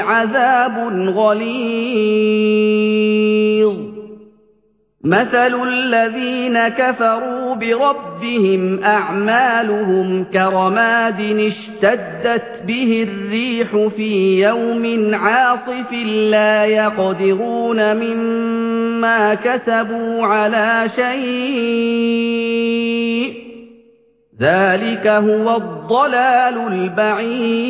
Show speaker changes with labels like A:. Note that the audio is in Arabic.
A: عذاب غليظ. مثل الذين كفروا بربهم أعمالهم كرماد اشتدت به الريح في يوم عاصف لا يقدرون مما كسبوا على شيء. ذَلِكَ هُوَ الضَّلَالُ الْبَعِيدُ